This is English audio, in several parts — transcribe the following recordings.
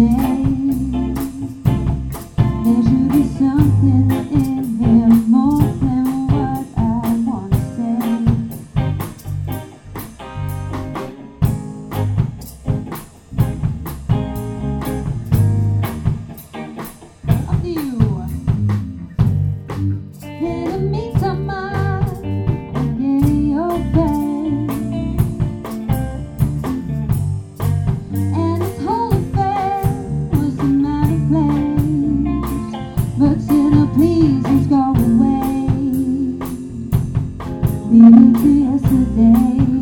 There seemed yesterday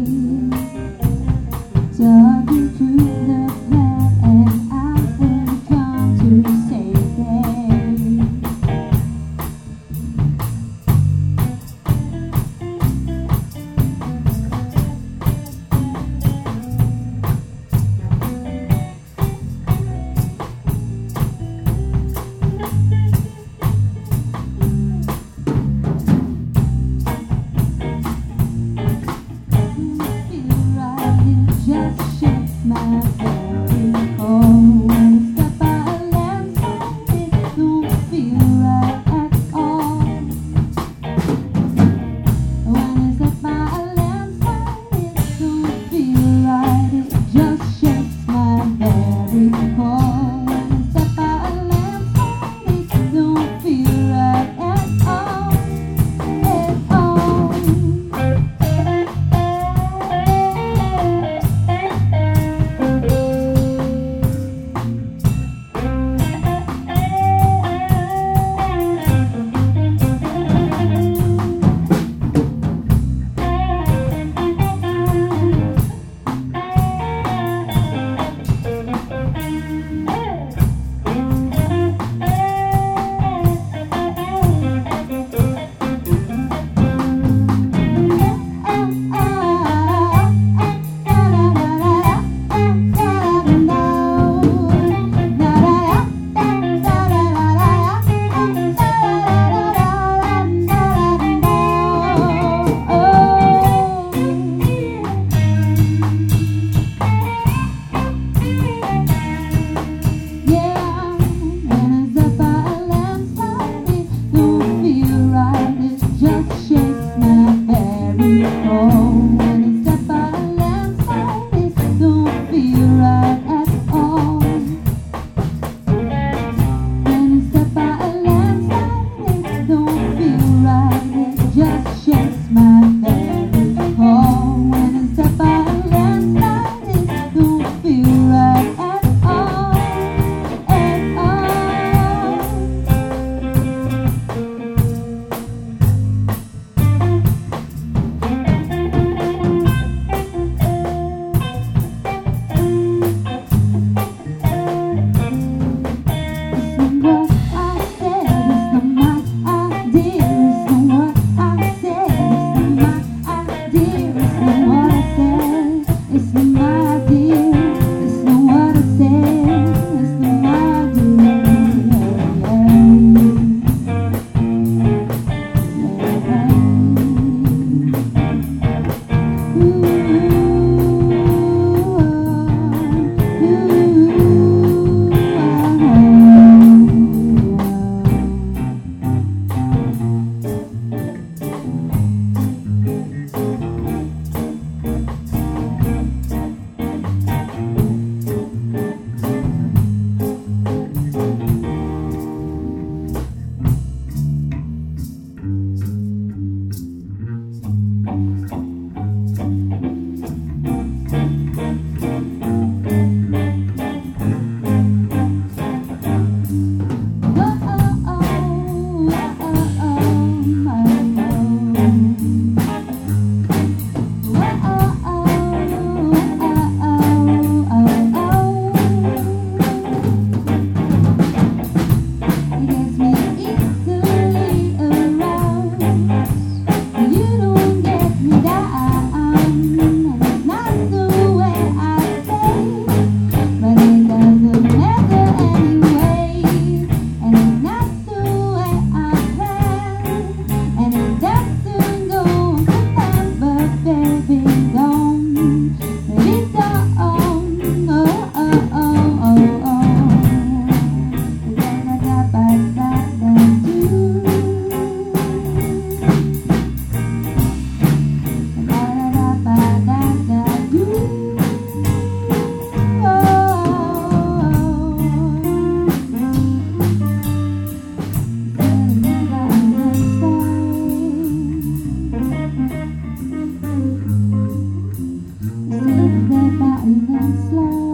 and then.